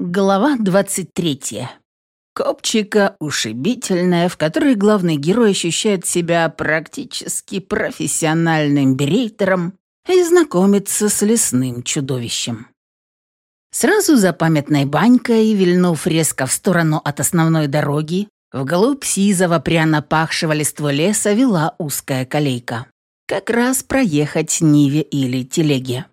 Глава 23. Копчика ушибительная, в которой главный герой ощущает себя практически профессиональным берейтером и знакомится с лесным чудовищем. Сразу за памятной банькой, вильнув резко в сторону от основной дороги, вглубь сизого пряно пахшего листва леса вела узкая колейка. Как раз проехать Ниве или телеге.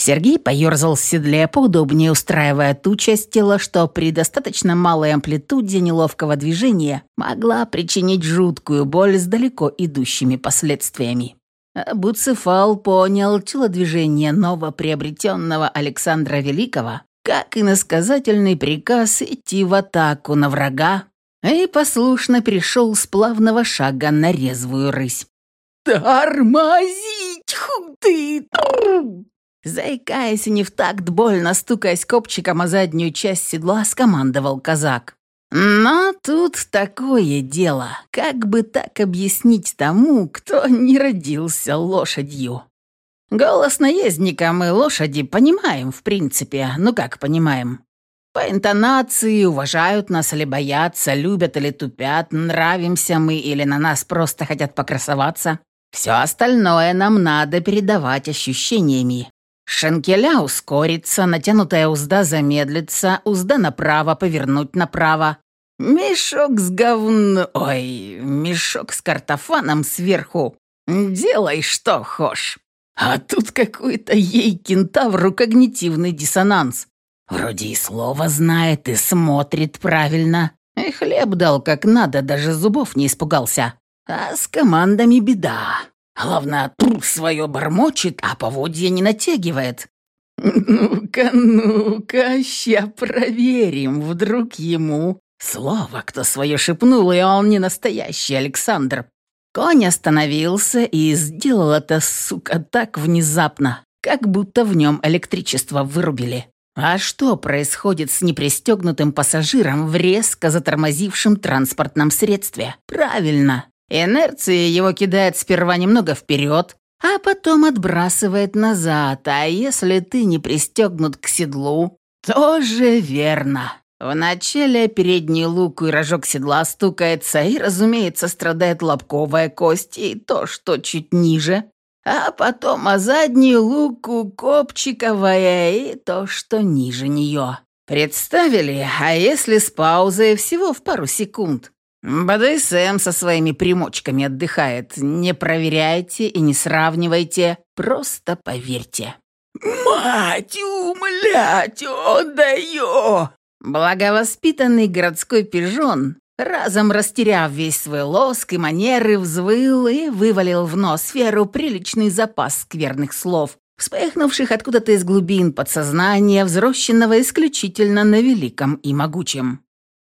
Сергей поерзал в седле, поудобнее устраивая ту часть тела, что при достаточно малой амплитуде неловкого движения могла причинить жуткую боль с далеко идущими последствиями. А Буцефал понял телодвижение новоприобретенного Александра Великого как иносказательный приказ идти в атаку на врага и послушно перешел с плавного шага на резвую рысь. «Тормозить! Худы! Заикаясь и не в такт больно стукаясь копчиком о заднюю часть седла, скомандовал казак. Но тут такое дело, как бы так объяснить тому, кто не родился лошадью. Голос наездника мы лошади понимаем, в принципе, ну как понимаем. По интонации уважают нас или боятся, любят или тупят, нравимся мы или на нас просто хотят покрасоваться. Все остальное нам надо передавать ощущениями. Шенкеля ускорится, натянутая узда замедлится, узда направо повернуть направо. Мешок с говн... Ой, мешок с картофаном сверху. Делай что хошь. А тут какой-то ей кентавру когнитивный диссонанс. Вроде и слово знает, и смотрит правильно. И хлеб дал как надо, даже зубов не испугался. А с командами беда. Главное, тур свое бормочет, а поводья не натягивает. Ну-ка, ну-ка, ща проверим, вдруг ему... Слово кто свое шепнул, и он не настоящий Александр. Конь остановился и сделал это, сука, так внезапно, как будто в нем электричество вырубили. А что происходит с непристегнутым пассажиром в резко затормозившем транспортном средстве? Правильно, Инерция его кидает сперва немного вперед, а потом отбрасывает назад, а если ты не пристегнут к седлу, тоже верно. Вначале передний лук и рожок седла стукается, и, разумеется, страдает лобковая кость и то, что чуть ниже, а потом а задний луку копчиковая и то, что ниже нее. Представили, а если с паузой всего в пару секунд? БДСМ со своими примочками отдыхает. Не проверяйте и не сравнивайте, просто поверьте. «Мать умлять, отдаю!» Благовоспитанный городской пижон, разом растеряв весь свой лоск и манеры, взвыл и вывалил в носферу приличный запас скверных слов, вспыхнувших откуда-то из глубин подсознания, взрощенного исключительно на великом и могучем.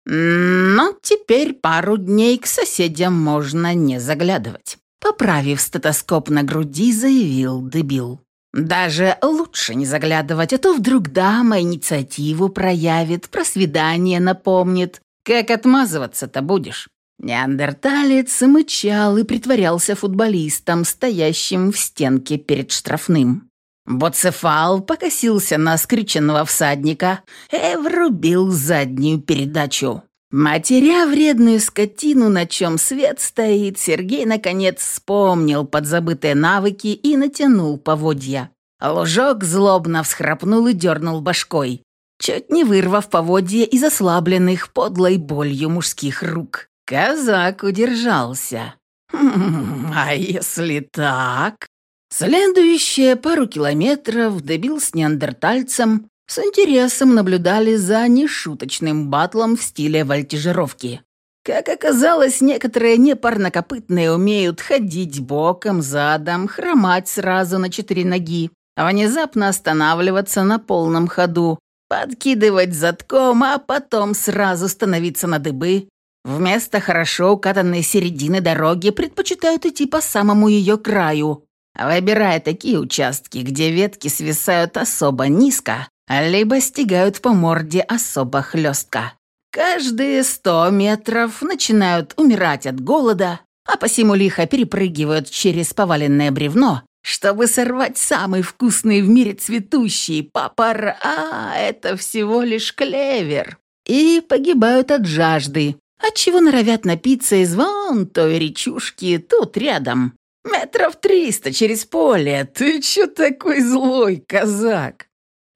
Но теперь пару дней к соседям можно не заглядывать. Поправив стетоскоп на груди, заявил дебил. Даже лучше не заглядывать, а то вдруг дама инициативу проявит, про свидание напомнит. Как отмазываться-то будешь? Неандерталец мычал и притворялся футболистом, стоящим в стенке перед штрафным. Боцефал покосился на скрюченного всадника и врубил заднюю передачу. Матеря вредную скотину, на чем свет стоит, Сергей наконец вспомнил подзабытые навыки и натянул поводья. Лужок злобно всхрапнул и дернул башкой, чуть не вырвав поводья из ослабленных подлой болью мужских рук. Казак удержался. «Хм, «А если так?» Следующие пару километров добил с неандертальцем, с интересом наблюдали за нешуточным батлом в стиле вольтижировки. Как оказалось, некоторые непарнокопытные умеют ходить боком, задом, хромать сразу на четыре ноги, а внезапно останавливаться на полном ходу, подкидывать задком, а потом сразу становиться на дыбы. Вместо хорошо укатанной середины дороги предпочитают идти по самому ее краю, выбирая такие участки, где ветки свисают особо низко, либо стигают по морде особо хлестко. Каждые сто метров начинают умирать от голода, а посему лихо перепрыгивают через поваленное бревно чтобы сорвать самый вкусный в мире цветущий папара, а это всего лишь клевер. И погибают от жажды, отчего норовят напиться из вон той речушки тут рядом. Метров триста через поле. Ты чё такой злой, казак?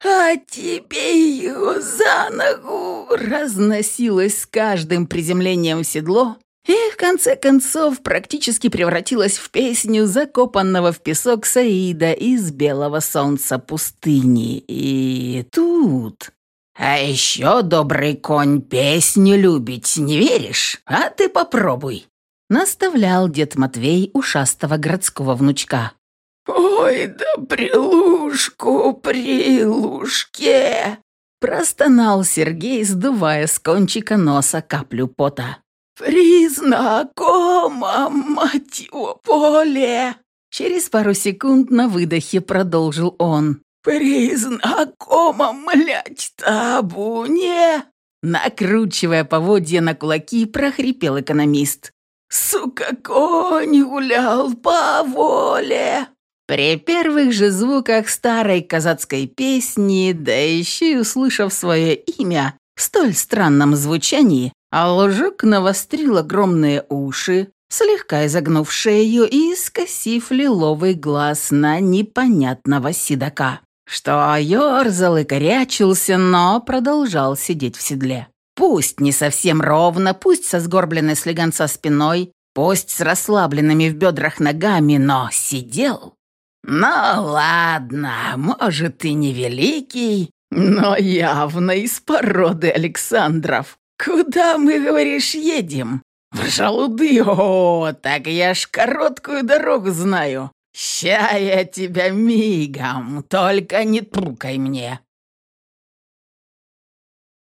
«А тебе ее за ногу!» разносилось с каждым приземлением в седло, и в конце концов практически превратилась в песню закопанного в песок Саида из белого солнца пустыни. И тут... «А еще добрый конь песню любить, не веришь? А ты попробуй!» Наставлял дед Матвей ушастого городского внучка. «Ой, да прилушку, прилушке!» Простонал Сергей, сдувая с кончика носа каплю пота. «Признакомо, мать его, поле!» Через пару секунд на выдохе продолжил он. «Признакомо, млять, табуне!» Накручивая поводья на кулаки, прохрипел экономист. «Сука, конь гулял по воле!» При первых же звуках старой казацкой песни, да еще и услышав свое имя в столь странном звучании, Алжук навострил огромные уши, слегка изогнув шею и скосив лиловый глаз на непонятного седока, что ерзал и корячился, но продолжал сидеть в седле. Пусть не совсем ровно, пусть со сгорбленной слегонца спиной, пусть с расслабленными в бедрах ногами, но сидел «Ну ладно, может, и не великий, но явно из породы Александров. Куда мы, говоришь, едем? В Жалуды? О, так я ж короткую дорогу знаю. Ща я тебя мигом, только не трукай мне».